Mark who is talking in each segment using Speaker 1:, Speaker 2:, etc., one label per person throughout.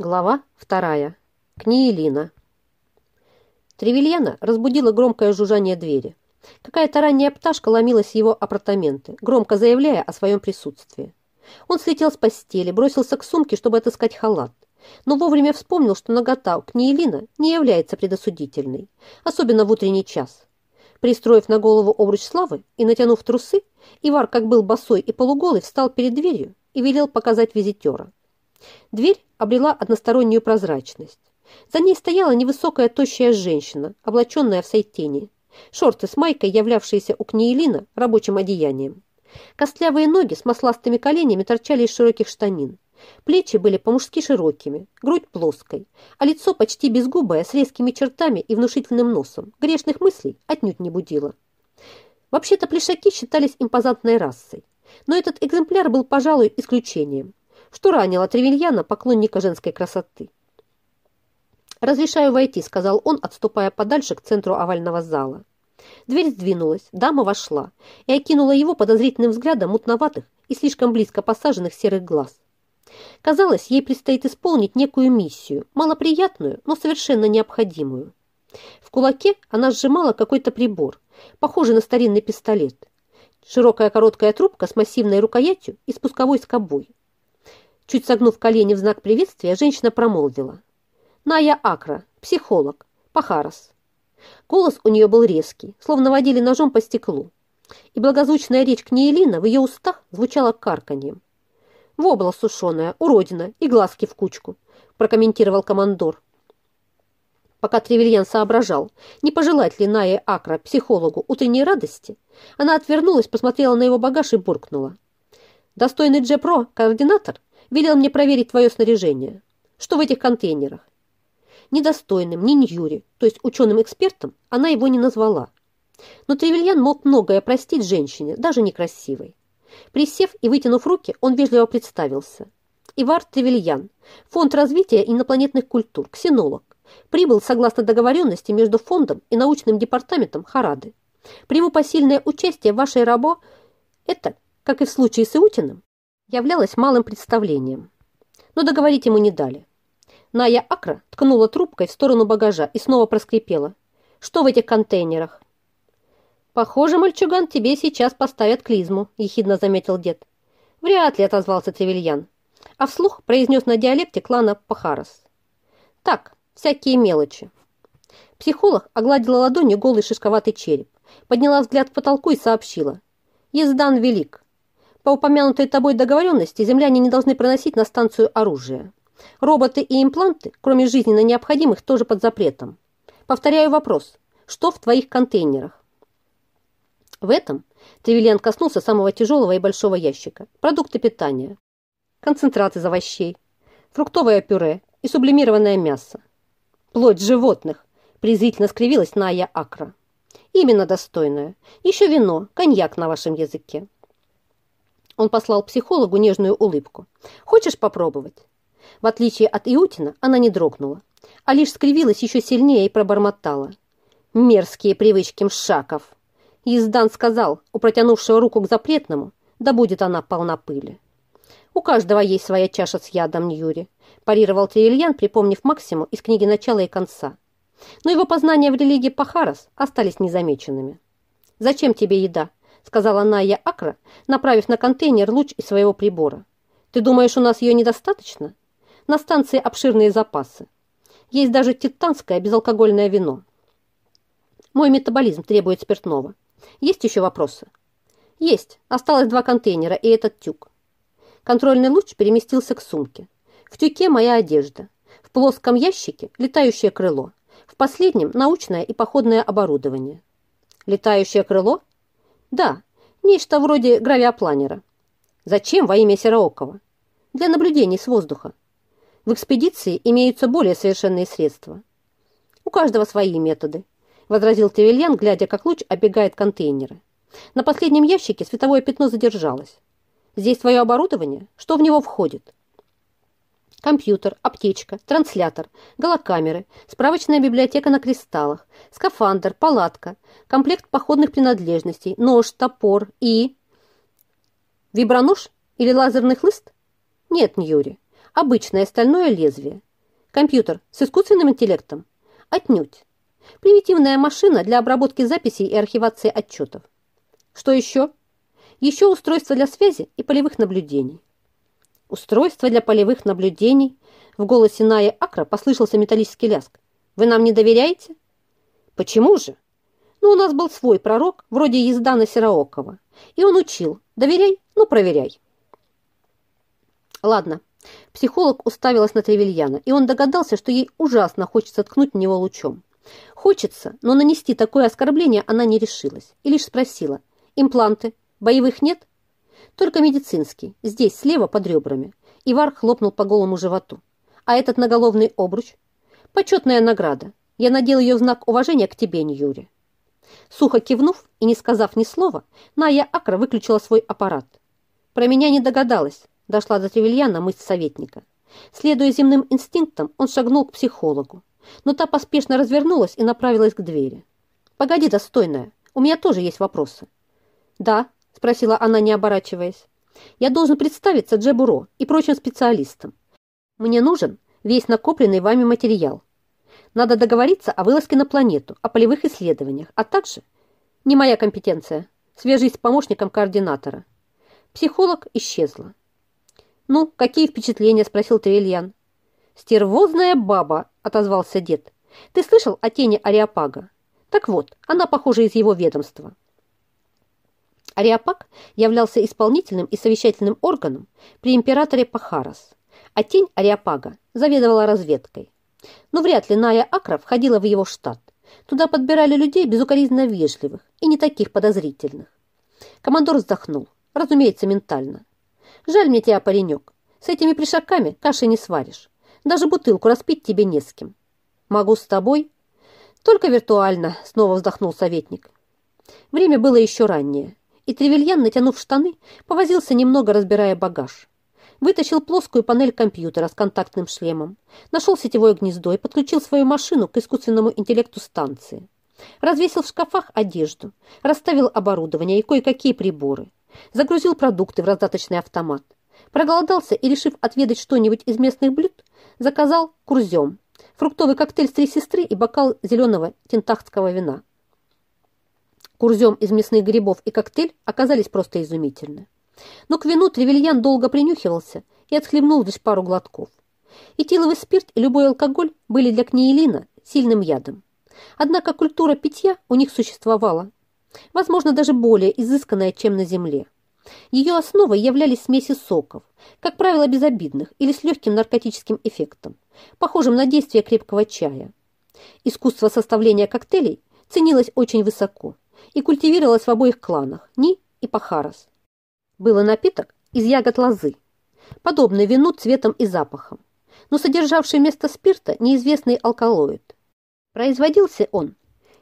Speaker 1: Глава вторая. Книелина. Тревельяна разбудила громкое жужжание двери. Какая-то ранняя пташка ломилась в его апартаменты, громко заявляя о своем присутствии. Он слетел с постели, бросился к сумке, чтобы отыскать халат, но вовремя вспомнил, что нагота у Книелина не является предосудительной, особенно в утренний час. Пристроив на голову обруч славы и натянув трусы, Ивар, как был босой и полуголый, встал перед дверью и велел показать визитера. Дверь обрела одностороннюю прозрачность. За ней стояла невысокая тощая женщина, облаченная в сайтене. Шорты с майкой, являвшиеся у Книелина рабочим одеянием. Костлявые ноги с масластыми коленями торчали из широких штанин. Плечи были по-мужски широкими, грудь плоской, а лицо почти безгубое, с резкими чертами и внушительным носом. Грешных мыслей отнюдь не будило. Вообще-то плешаки считались импозантной расой, но этот экземпляр был, пожалуй, исключением что ранило Тревельяна, поклонника женской красоты. «Разрешаю войти», — сказал он, отступая подальше к центру овального зала. Дверь сдвинулась, дама вошла и окинула его подозрительным взглядом мутноватых и слишком близко посаженных серых глаз. Казалось, ей предстоит исполнить некую миссию, малоприятную, но совершенно необходимую. В кулаке она сжимала какой-то прибор, похожий на старинный пистолет. Широкая короткая трубка с массивной рукоятью и спусковой скобой. Чуть согнув колени в знак приветствия, женщина промолвила. «Ная Акра, психолог, Пахарас». Голос у нее был резкий, словно водили ножом по стеклу. И благозвучная речь Книелина в ее устах звучала карканьем. «Вобла сушеная, уродина и глазки в кучку», прокомментировал командор. Пока Тревельян соображал, не пожелать ли Ная Акра психологу утренней радости, она отвернулась, посмотрела на его багаж и буркнула. «Достойный Джепро, координатор, велел мне проверить твое снаряжение. Что в этих контейнерах? Недостойным, ни Ньюри, то есть ученым-экспертом, она его не назвала. Но Тревельян мог многое простить женщине, даже некрасивой. Присев и вытянув руки, он вежливо представился. Ивар Тревельян, Фонд развития инопланетных культур, ксенолог, прибыл согласно договоренности между фондом и научным департаментом Харады. Приму посильное участие в вашей рабо. Это, как и в случае с Иутиным, являлось малым представлением. Но договорить ему не дали. Ная Акра ткнула трубкой в сторону багажа и снова проскрипела. «Что в этих контейнерах?» «Похоже, мальчуган, тебе сейчас поставят клизму», – ехидно заметил дед. «Вряд ли», – отозвался Тревельян, а вслух произнес на диалекте клана Пахарас. «Так, всякие мелочи». Психолог огладила ладонью голый шишковатый череп, подняла взгляд к потолку и сообщила. «Ездан велик. По упомянутой тобой договоренности земляне не должны проносить на станцию оружие. Роботы и импланты, кроме жизненно необходимых, тоже под запретом. Повторяю вопрос. Что в твоих контейнерах? В этом Тревельян коснулся самого тяжелого и большого ящика. Продукты питания. Концентрат из овощей. Фруктовое пюре и сублимированное мясо. Плоть животных. Презрительно скривилась Ная Акра. Именно достойное. Еще вино, коньяк на вашем языке. Он послал психологу нежную улыбку. «Хочешь попробовать?» В отличие от Иутина, она не дрогнула, а лишь скривилась еще сильнее и пробормотала. «Мерзкие привычки мшаков!» Ездан сказал, у протянувшего руку к запретному, да будет она полна пыли. «У каждого есть своя чаша с ядом, Ньюри», парировал Тревельян, припомнив Максиму из книги начала и конца. Но его познания в религии Пахарас остались незамеченными. «Зачем тебе еда?» Сказала Ная Акра, направив на контейнер луч из своего прибора. «Ты думаешь, у нас ее недостаточно? На станции обширные запасы. Есть даже титанское безалкогольное вино. Мой метаболизм требует спиртного. Есть еще вопросы?» «Есть. Осталось два контейнера и этот тюк». Контрольный луч переместился к сумке. В тюке моя одежда. В плоском ящике летающее крыло. В последнем научное и походное оборудование. Летающее крыло? Да, нечто вроде гравиопланера. Зачем во имя Сероокова? Для наблюдений с воздуха. В экспедиции имеются более совершенные средства. У каждого свои методы, возразил Тевельян, глядя, как луч оббегает контейнеры. На последнем ящике световое пятно задержалось. Здесь твое оборудование? Что в него входит? Компьютер, аптечка, транслятор, голокамеры, справочная библиотека на кристаллах, скафандр, палатка, комплект походных принадлежностей, нож, топор и... Вибронож или лазерный хлыст? Нет, Ньюри, обычное стальное лезвие. Компьютер с искусственным интеллектом? Отнюдь. Примитивная машина для обработки записей и архивации отчетов. Что еще? Еще устройство для связи и полевых наблюдений. Устройство для полевых наблюдений. В голосе Наи Акра послышался металлический ляск. Вы нам не доверяете? Почему же? Ну, у нас был свой пророк, вроде Ездана Сероокова. И он учил. Доверяй, ну проверяй. Ладно. Психолог уставилась на Тревельяна, и он догадался, что ей ужасно хочется ткнуть в него лучом. Хочется, но нанести такое оскорбление она не решилась и лишь спросила. Импланты? Боевых нет? Только медицинский, здесь, слева, под ребрами. Ивар хлопнул по голому животу. А этот наголовный обруч? Почетная награда. Я надел ее в знак уважения к тебе, Ньюри. Сухо кивнув и не сказав ни слова, Ная Акра выключила свой аппарат. Про меня не догадалась, дошла до Тревельяна мысль советника. Следуя земным инстинктам, он шагнул к психологу, но та поспешно развернулась и направилась к двери. «Погоди, достойная, у меня тоже есть вопросы». «Да», – спросила она, не оборачиваясь. «Я должен представиться Джебуро и прочим специалистам. Мне нужен весь накопленный вами материал. Надо договориться о вылазке на планету, о полевых исследованиях, а также... Не моя компетенция. Свяжись с помощником координатора. Психолог исчезла. «Ну, какие впечатления?» – спросил Тревельян. «Стервозная баба», – отозвался дед. «Ты слышал о тени Ариапага? Так вот, она, похоже, из его ведомства». Ариапаг являлся исполнительным и совещательным органом при императоре Пахарас, а тень Ариапага заведовала разведкой. Но вряд ли Ная Акра входила в его штат. Туда подбирали людей безукоризненно вежливых и не таких подозрительных. Командор вздохнул, разумеется, ментально. «Жаль мне тебя, паренек. С этими пришаками каши не сваришь. Даже бутылку распить тебе не с кем. Могу с тобой?» «Только виртуально», — снова вздохнул советник. Время было еще раннее, и Тревельян, натянув штаны, повозился немного, разбирая багаж. Вытащил плоскую панель компьютера с контактным шлемом, нашел сетевое гнездо и подключил свою машину к искусственному интеллекту станции. Развесил в шкафах одежду, расставил оборудование и кое-какие приборы. Загрузил продукты в раздаточный автомат. Проголодался и, решив отведать что-нибудь из местных блюд, заказал курзем, фруктовый коктейль с три сестры и бокал зеленого тентахтского вина. Курзем из мясных грибов и коктейль оказались просто изумительны. Но к вину Тревельян долго принюхивался и отхлебнул лишь пару глотков. Этиловый спирт и любой алкоголь были для Книелина сильным ядом. Однако культура питья у них существовала, возможно, даже более изысканная, чем на земле. Ее основой являлись смеси соков, как правило, безобидных или с легким наркотическим эффектом, похожим на действие крепкого чая. Искусство составления коктейлей ценилось очень высоко и культивировалось в обоих кланах – Ни и Пахарас был напиток из ягод лозы, подобный вину цветом и запахом, но содержавший вместо спирта неизвестный алкалоид. Производился он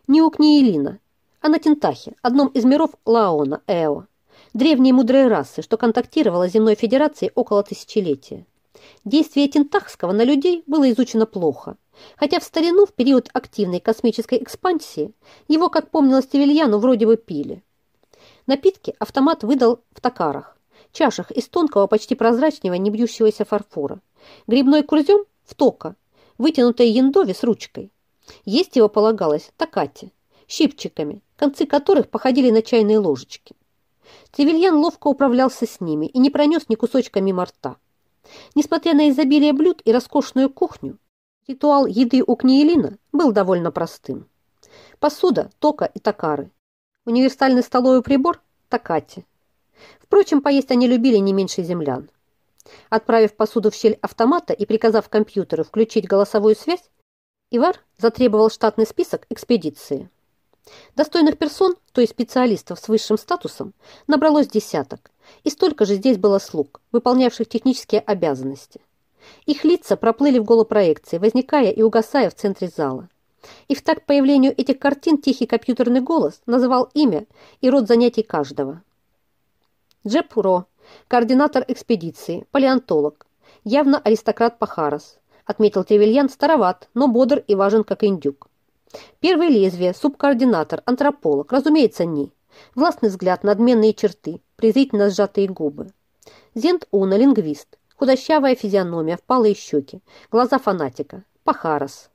Speaker 1: не у Книелина, а на Тентахе, одном из миров Лаона, Эо, древней мудрой расы, что контактировала с Земной Федерацией около тысячелетия. Действие Тентахского на людей было изучено плохо, хотя в старину, в период активной космической экспансии, его, как помнилось Тевельяну, вроде бы пили. Напитки автомат выдал в токарах, чашах из тонкого, почти прозрачного, не бьющегося фарфора. Грибной курзем в тока, вытянутой яндове с ручкой. Есть его полагалось токати, щипчиками, концы которых походили на чайные ложечки. Тревельян ловко управлялся с ними и не пронес ни кусочка мимо рта. Несмотря на изобилие блюд и роскошную кухню, ритуал еды у Книелина был довольно простым. Посуда, тока и токары, Универсальный столовый прибор – такати. Впрочем, поесть они любили не меньше землян. Отправив посуду в щель автомата и приказав компьютеру включить голосовую связь, Ивар затребовал штатный список экспедиции. Достойных персон, то есть специалистов с высшим статусом, набралось десяток, и столько же здесь было слуг, выполнявших технические обязанности. Их лица проплыли в голопроекции, возникая и угасая в центре зала. И в так появлению этих картин тихий компьютерный голос называл имя и род занятий каждого. Джеб Ро, координатор экспедиции, палеонтолог, явно аристократ Пахарас, отметил Тревельян, староват, но бодр и важен, как индюк. Первое лезвие, субкоординатор, антрополог, разумеется, не. Властный взгляд, надменные черты, презрительно сжатые губы. Зент Уна, лингвист, Худощавая физиономия, впалые щеки, глаза фанатика. Пахарас.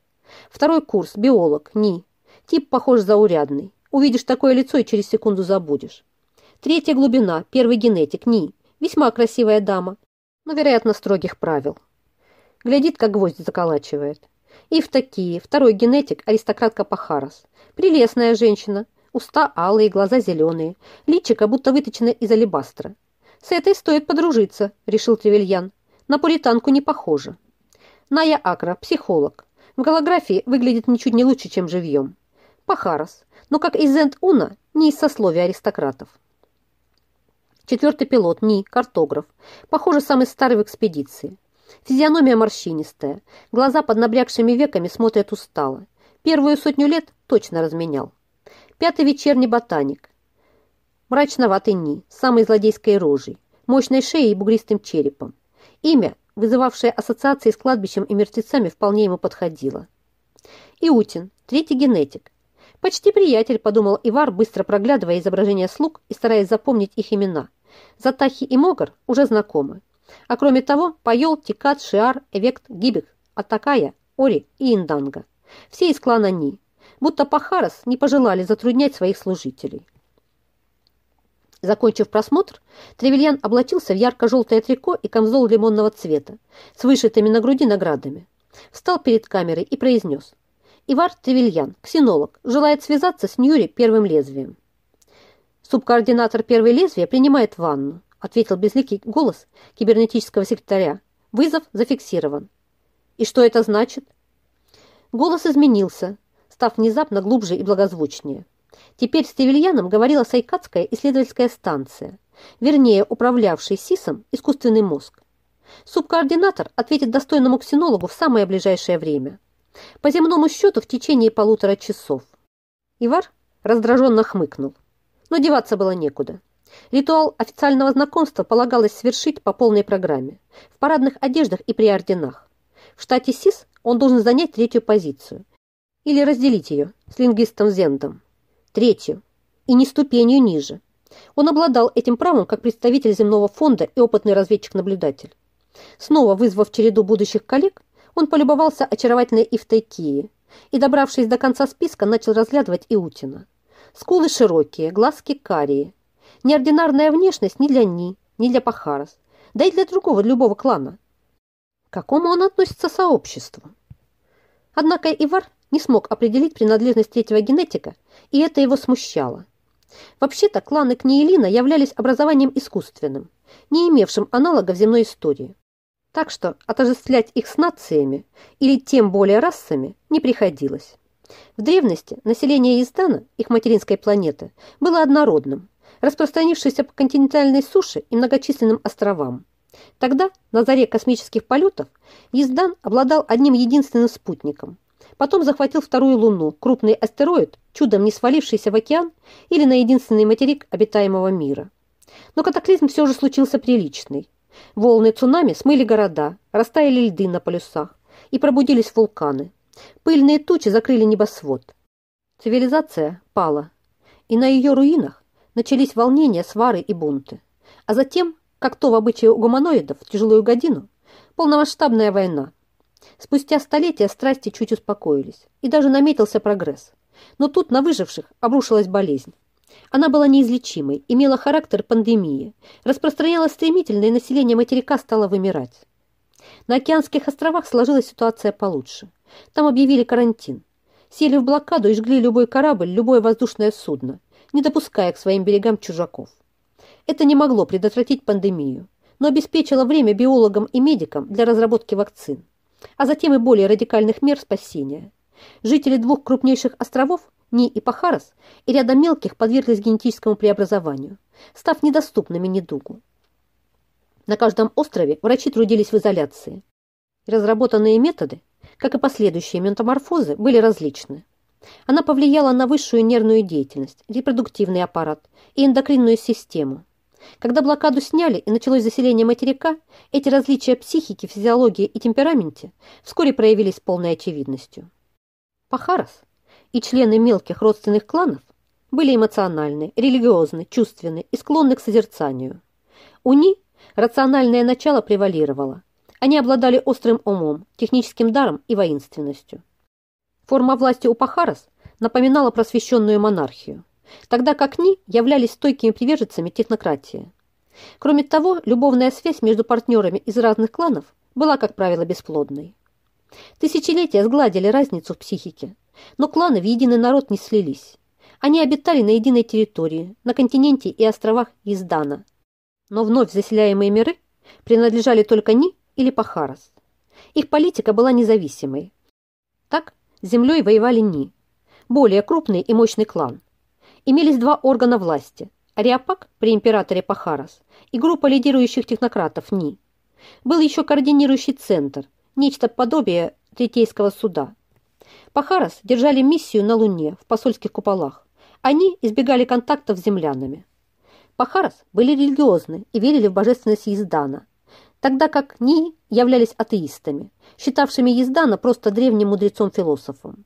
Speaker 1: Второй курс, биолог, НИ. Тип, похож, заурядный. Увидишь такое лицо и через секунду забудешь. Третья глубина, первый генетик, НИ. Весьма красивая дама, но, вероятно, строгих правил. Глядит, как гвоздь заколачивает. И в такие, второй генетик, аристократка Пахарас. Прелестная женщина, уста алые, глаза зеленые, личико будто выточено из алебастра. С этой стоит подружиться, решил Тревельян. На пуританку не похоже. Ная Акра, психолог. В голографии выглядит ничуть не лучше, чем живьем. Пахарас, но как и Зент Уна, не из сословия аристократов. Четвертый пилот, Ни, картограф. Похоже, самый старый в экспедиции. Физиономия морщинистая, глаза под набрякшими веками смотрят устало. Первую сотню лет точно разменял. Пятый вечерний ботаник. Мрачноватый Ни, самой злодейской рожей, мощной шеей и бугристым черепом. Имя, вызывавшее ассоциации с кладбищем и мертвецами, вполне ему подходило. Иутин, третий генетик. Почти приятель, подумал Ивар, быстро проглядывая изображения слуг и стараясь запомнить их имена. Затахи и Могар уже знакомы. А кроме того, Пайол, Тикат, Шиар, Эвект, Гибек, Атакая, Ори и Инданга. Все из клана Ни. Будто Пахарас не пожелали затруднять своих служителей. Закончив просмотр, Тревельян облачился в ярко-желтое трико и камзол лимонного цвета с вышитыми на груди наградами. Встал перед камерой и произнес. «Ивар Тревельян, ксенолог, желает связаться с Ньюри первым лезвием». Субкоординатор первой лезвия принимает ванну ответил безликий голос кибернетического секретаря. Вызов зафиксирован. И что это значит? Голос изменился, став внезапно глубже и благозвучнее. Теперь с Тевельяном говорила Сайкадская исследовательская станция, вернее, управлявший СИСом искусственный мозг. Субкоординатор ответит достойному ксенологу в самое ближайшее время. По земному счету в течение полутора часов. Ивар раздраженно хмыкнул. Но деваться было некуда. Ритуал официального знакомства полагалось совершить по полной программе, в парадных одеждах и при орденах. В штате СИС он должен занять третью позицию. Или разделить ее с лингвистом Зендом. Третью. И не ступенью ниже. Он обладал этим правом как представитель земного фонда и опытный разведчик-наблюдатель. Снова вызвав череду будущих коллег, он полюбовался очаровательной Ивтайкии и, добравшись до конца списка, начал разглядывать Иутина. Скулы широкие, глазки карие, Неординарная внешность ни для Ни, ни для Пахарас, да и для другого, любого клана. К какому он относится сообществу? Однако Ивар не смог определить принадлежность третьего генетика, и это его смущало. Вообще-то кланы Книелина являлись образованием искусственным, не имевшим аналога в земной истории. Так что отождествлять их с нациями или тем более расами не приходилось. В древности население Издана, их материнской планеты, было однородным, распространившийся по континентальной суше и многочисленным островам. Тогда, на заре космических полетов, Ездан обладал одним единственным спутником. Потом захватил вторую Луну, крупный астероид, чудом не свалившийся в океан или на единственный материк обитаемого мира. Но катаклизм все же случился приличный. Волны цунами смыли города, растаяли льды на полюсах и пробудились вулканы. Пыльные тучи закрыли небосвод. Цивилизация пала, и на ее руинах начались волнения, свары и бунты. А затем, как то в обычае у гуманоидов в тяжелую годину, полномасштабная война. Спустя столетия страсти чуть успокоились, и даже наметился прогресс. Но тут на выживших обрушилась болезнь. Она была неизлечимой, имела характер пандемии, распространялась стремительно, и население материка стало вымирать. На океанских островах сложилась ситуация получше. Там объявили карантин. Сели в блокаду и жгли любой корабль, любое воздушное судно, не допуская к своим берегам чужаков. Это не могло предотвратить пандемию, но обеспечило время биологам и медикам для разработки вакцин, а затем и более радикальных мер спасения. Жители двух крупнейших островов, Ни и Пахарас, и ряда мелких подверглись генетическому преобразованию, став недоступными недугу. На каждом острове врачи трудились в изоляции. Разработанные методы, как и последующие метаморфозы, были различны. Она повлияла на высшую нервную деятельность, репродуктивный аппарат и эндокринную систему. Когда блокаду сняли и началось заселение материка, эти различия психики, физиологии и темпераменте вскоре проявились полной очевидностью. Пахарас и члены мелких родственных кланов были эмоциональны, религиозны, чувственны и склонны к созерцанию. Уни Рациональное начало превалировало. Они обладали острым умом, техническим даром и воинственностью. Форма власти у Пахарас напоминала просвещенную монархию, тогда как Ни являлись стойкими приверженцами технократии. Кроме того, любовная связь между партнерами из разных кланов была, как правило, бесплодной. Тысячелетия сгладили разницу в психике, но кланы в единый народ не слились. Они обитали на единой территории, на континенте и островах Издана. Но вновь заселяемые миры принадлежали только Ни или Пахарас. Их политика была независимой. Так землей воевали Ни, более крупный и мощный клан. Имелись два органа власти – Ариапак при императоре Пахарас и группа лидирующих технократов Ни. Был еще координирующий центр, нечто подобие Третейского суда. Пахарас держали миссию на Луне в посольских куполах. Они избегали контактов с землянами. Пахарас были религиозны и верили в божественность Ездана, тогда как Ни являлись атеистами, считавшими Ездана просто древним мудрецом-философом.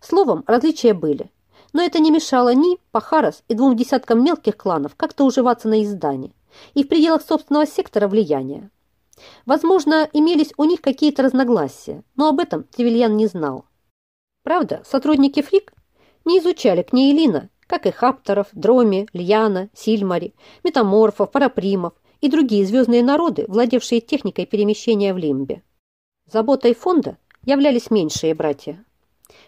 Speaker 1: Словом, различия были, но это не мешало Ни, Пахарас и двум десяткам мелких кланов как-то уживаться на Ездане и в пределах собственного сектора влияния. Возможно, имелись у них какие-то разногласия, но об этом Тревельян не знал. Правда, сотрудники Фрик не изучали Кнеелина, как и Хапторов, Дроми, Льяна, Сильмари, Метаморфов, Парапримов и другие звездные народы, владевшие техникой перемещения в Лимбе. Заботой фонда являлись меньшие братья.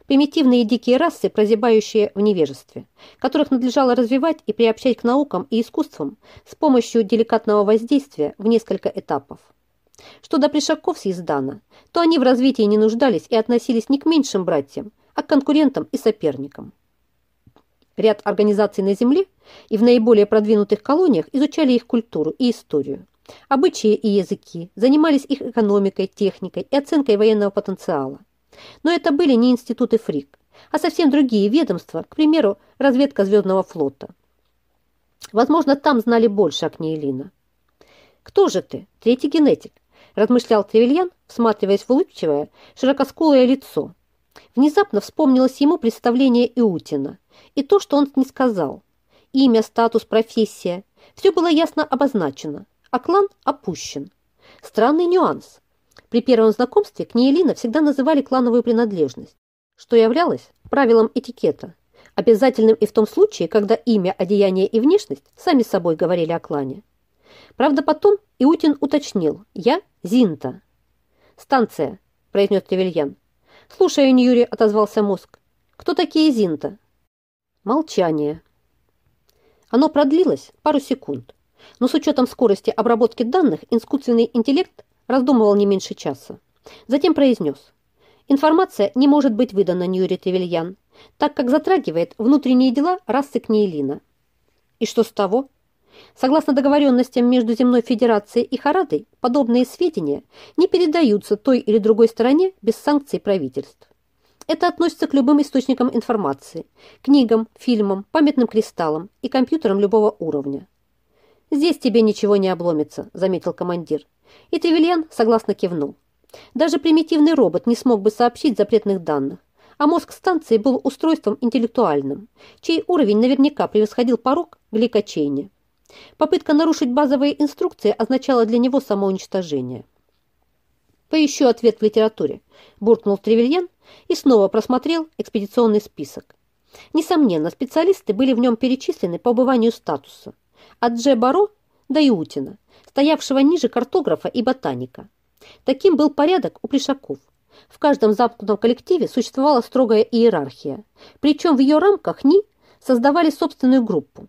Speaker 1: Примитивные дикие расы, прозябающие в невежестве, которых надлежало развивать и приобщать к наукам и искусствам с помощью деликатного воздействия в несколько этапов. Что до пришаков с Ездана, то они в развитии не нуждались и относились не к меньшим братьям, а к конкурентам и соперникам. Ряд организаций на Земле и в наиболее продвинутых колониях изучали их культуру и историю, обычаи и языки, занимались их экономикой, техникой и оценкой военного потенциала. Но это были не институты ФРИК, а совсем другие ведомства, к примеру, разведка Звездного флота. Возможно, там знали больше о Кнеелина. «Кто же ты? Третий генетик размышлял Тревельян, всматриваясь в улыбчивое, широкоскулое лицо. Внезапно вспомнилось ему представление Иутина и то, что он не сказал. Имя, статус, профессия – все было ясно обозначено, а клан опущен. Странный нюанс. При первом знакомстве Книелина всегда называли клановую принадлежность, что являлось правилом этикета, обязательным и в том случае, когда имя, одеяние и внешность сами собой говорили о клане. Правда, потом Иутин уточнил «Я Зинта». «Станция», – произнес Тревельян. «Слушаю, Ньюри», – отозвался мозг. «Кто такие Зинта?» Молчание. Оно продлилось пару секунд, но с учетом скорости обработки данных искусственный интеллект раздумывал не меньше часа. Затем произнес. Информация не может быть выдана Ньюри Тревельян, так как затрагивает внутренние дела расы Кнейлина. И что с того? Согласно договоренностям между Земной Федерацией и Харадой, подобные сведения не передаются той или другой стороне без санкций правительств. Это относится к любым источникам информации, книгам, фильмам, памятным кристаллам и компьютерам любого уровня. «Здесь тебе ничего не обломится», – заметил командир. И Тревельян согласно кивнул. Даже примитивный робот не смог бы сообщить запретных данных, а мозг станции был устройством интеллектуальным, чей уровень наверняка превосходил порог гликочейни. Попытка нарушить базовые инструкции означала для него самоуничтожение. «Поищу ответ в литературе», – буркнул Тревельян и снова просмотрел экспедиционный список. Несомненно, специалисты были в нем перечислены по убыванию статуса. От Дже Баро до Иутина, стоявшего ниже картографа и ботаника. Таким был порядок у пришаков. В каждом замкнутом коллективе существовала строгая иерархия, причем в ее рамках НИ создавали собственную группу.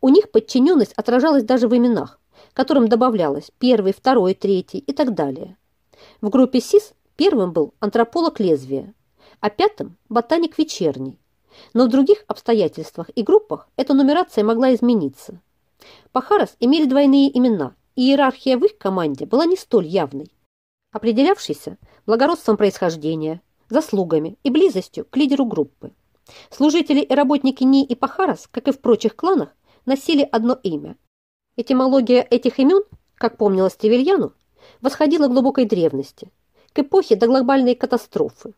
Speaker 1: У них подчиненность отражалась даже в именах, которым добавлялось первый, второй, третий и так далее. В группе СИС первым был антрополог лезвия, а пятым – ботаник вечерний. Но в других обстоятельствах и группах эта нумерация могла измениться. Пахарас имели двойные имена, и иерархия в их команде была не столь явной, определявшейся благородством происхождения, заслугами и близостью к лидеру группы. Служители и работники НИ и Пахарас, как и в прочих кланах, носили одно имя. Этимология этих имен, как помнилось Тревельяну, восходила к глубокой древности, к эпохе до глобальной катастрофы.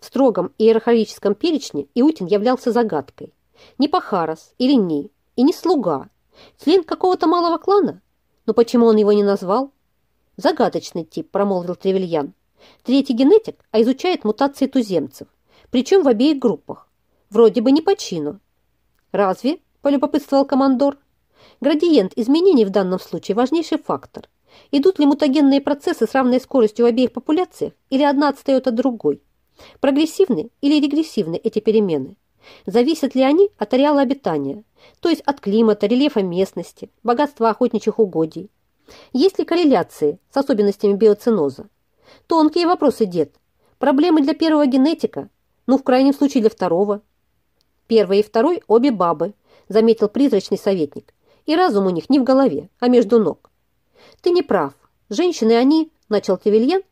Speaker 1: В строгом иерархическом перечне Иутин являлся загадкой. Не Пахарас или Ни, и не слуга, член какого-то малого клана, Но почему он его не назвал? Загадочный тип, промолвил Тревельян. Третий генетик, а изучает мутации туземцев. Причем в обеих группах. Вроде бы не по чину. Разве? Полюбопытствовал командор. Градиент изменений в данном случае важнейший фактор. Идут ли мутагенные процессы с равной скоростью в обеих популяциях или одна отстает от другой? Прогрессивны или регрессивны эти перемены? Зависят ли они от ареала обитания, то есть от климата, рельефа местности, богатства охотничьих угодий? Есть ли корреляции с особенностями биоциноза? Тонкие вопросы, дед. Проблемы для первого генетика, ну, в крайнем случае для второго. Первый и второй – обе бабы, заметил призрачный советник. И разум у них не в голове, а между ног. Ты не прав. Женщины они, начал Тревельян,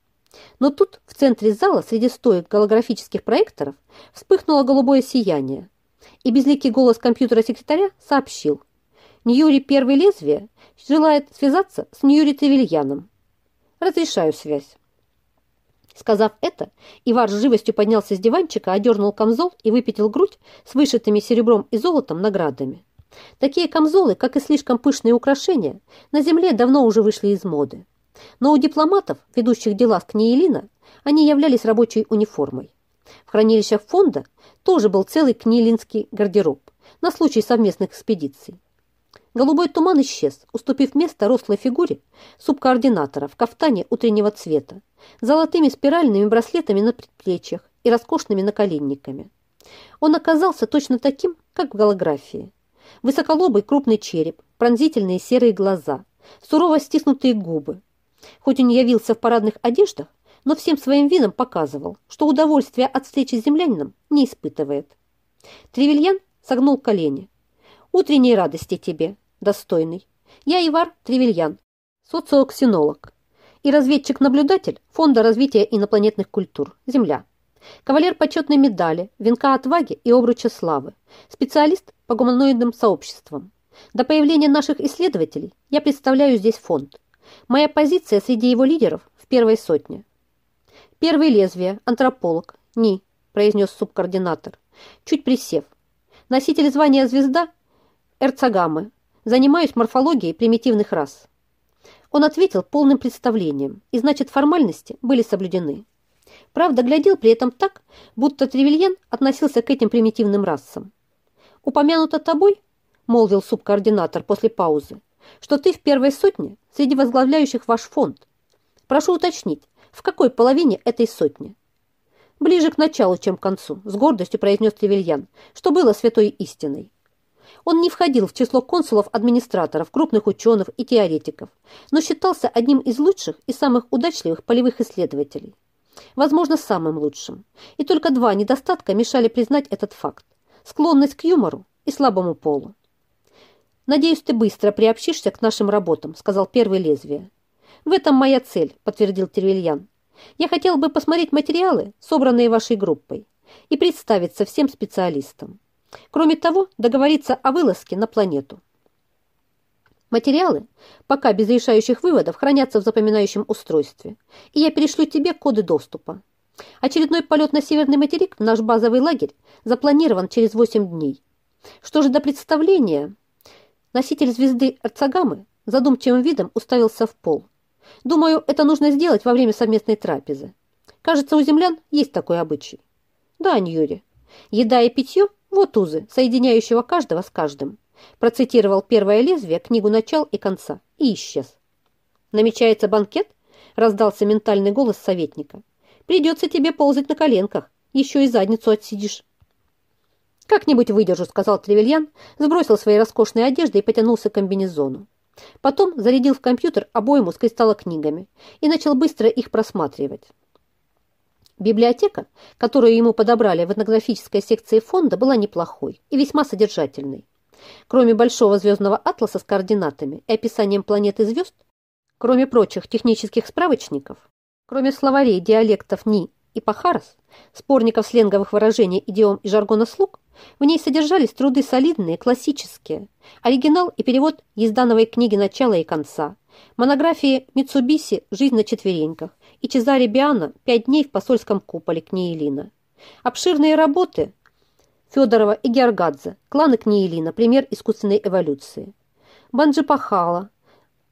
Speaker 1: но тут в центре зала среди стоек голографических проекторов вспыхнуло голубое сияние, и безликий голос компьютера-секретаря сообщил. Ньюри Первый Лезвие желает связаться с Ньюри Тревельяном. Разрешаю связь. Сказав это, Ивар с живостью поднялся с диванчика, одернул камзол и выпятил грудь с вышитыми серебром и золотом наградами. Такие камзолы, как и слишком пышные украшения, на земле давно уже вышли из моды. Но у дипломатов, ведущих дела с Книелина, они являлись рабочей униформой. В хранилищах фонда тоже был целый книелинский гардероб на случай совместных экспедиций. Голубой туман исчез, уступив место рослой фигуре субкоординатора в кафтане утреннего цвета, золотыми спиральными браслетами на предплечьях и роскошными наколенниками. Он оказался точно таким, как в голографии. Высоколобый крупный череп, пронзительные серые глаза, сурово стиснутые губы, Хоть он явился в парадных одеждах, но всем своим видом показывал, что удовольствия от встречи с землянином не испытывает. Тревельян согнул колени. «Утренней радости тебе, достойный. Я Ивар Тревельян, социоксинолог и разведчик-наблюдатель Фонда развития инопланетных культур «Земля». Кавалер почетной медали, венка отваги и обруча славы, специалист по гуманоидным сообществам. До появления наших исследователей я представляю здесь фонд – Моя позиция среди его лидеров в первой сотне. Первый лезвие, антрополог, НИ, произнес субкоординатор, чуть присев. Носитель звания звезда, Эрцагамы. Занимаюсь морфологией примитивных рас. Он ответил полным представлением, и значит формальности были соблюдены. Правда, глядел при этом так, будто Тревельян относился к этим примитивным расам. «Упомянуто тобой?» – молвил субкоординатор после паузы что ты в первой сотне среди возглавляющих ваш фонд. Прошу уточнить, в какой половине этой сотни? Ближе к началу, чем к концу, с гордостью произнес Тревельян, что было святой истиной. Он не входил в число консулов-администраторов, крупных ученых и теоретиков, но считался одним из лучших и самых удачливых полевых исследователей. Возможно, самым лучшим. И только два недостатка мешали признать этот факт – склонность к юмору и слабому полу. «Надеюсь, ты быстро приобщишься к нашим работам», — сказал первый лезвие. «В этом моя цель», — подтвердил Тервильян. «Я хотел бы посмотреть материалы, собранные вашей группой, и представиться всем специалистам. Кроме того, договориться о вылазке на планету». Материалы, пока без решающих выводов, хранятся в запоминающем устройстве, и я перешлю тебе коды доступа. Очередной полет на Северный материк в наш базовый лагерь запланирован через 8 дней. Что же до представления, Носитель звезды Арцагамы задумчивым видом уставился в пол. Думаю, это нужно сделать во время совместной трапезы. Кажется, у землян есть такой обычай. Да, Ньюри. Еда и питье – вот узы, соединяющего каждого с каждым. Процитировал первое лезвие, книгу начал и конца, и исчез. Намечается банкет? Раздался ментальный голос советника. Придется тебе ползать на коленках, еще и задницу отсидишь. «Как-нибудь выдержу», — сказал Тревельян, сбросил свои роскошные одежды и потянулся к комбинезону. Потом зарядил в компьютер обойму с кристаллокнигами и начал быстро их просматривать. Библиотека, которую ему подобрали в этнографической секции фонда, была неплохой и весьма содержательной. Кроме большого звездного атласа с координатами и описанием планет и звезд, кроме прочих технических справочников, кроме словарей диалектов Ни и Пахарас, спорников сленговых выражений, идиом и жаргона слуг, в ней содержались труды солидные, классические, оригинал и перевод Ездановой книги начала и конца, монографии Митсубиси. «Жизнь на четвереньках» и Чезаре Биана «Пять дней в посольском куполе Книелина». Обширные работы Федорова и Георгадзе. «Кланы Книелина. Пример искусственной эволюции». Банджипахала,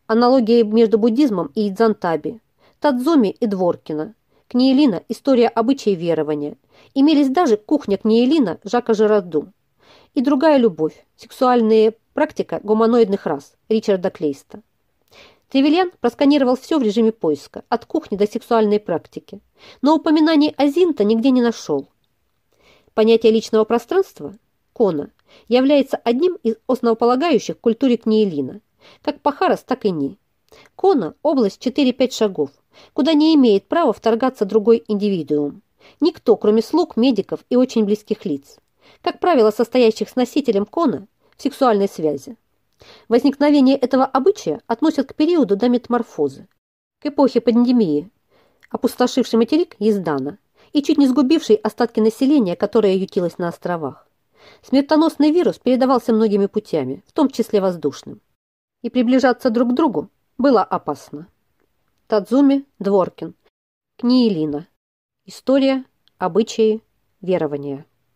Speaker 1: Аналогии между буддизмом и Идзантаби, Тадзуми и Дворкина, Книелина – история обычаи и верования. Имелись даже кухня Книелина Жака Жерарду и другая любовь, сексуальная практика гуманоидных рас Ричарда Клейста. Тревельян просканировал все в режиме поиска, от кухни до сексуальной практики, но упоминаний Азинта нигде не нашел. Понятие личного пространства, кона, является одним из основополагающих в культуре Книелина, как Пахарас, так и Ни. Кона – область 4-5 шагов, куда не имеет права вторгаться другой индивидуум. Никто, кроме слуг, медиков и очень близких лиц. Как правило, состоящих с носителем кона в сексуальной связи. Возникновение этого обычая относят к периоду до метаморфозы, к эпохе пандемии, опустошившей материк Ездана и чуть не сгубившей остатки населения, которое ютилось на островах. Смертоносный вирус передавался многими путями, в том числе воздушным. И приближаться друг к другу было опасно. Тадзуми Дворкин. Книелина. История, обычаи, верования.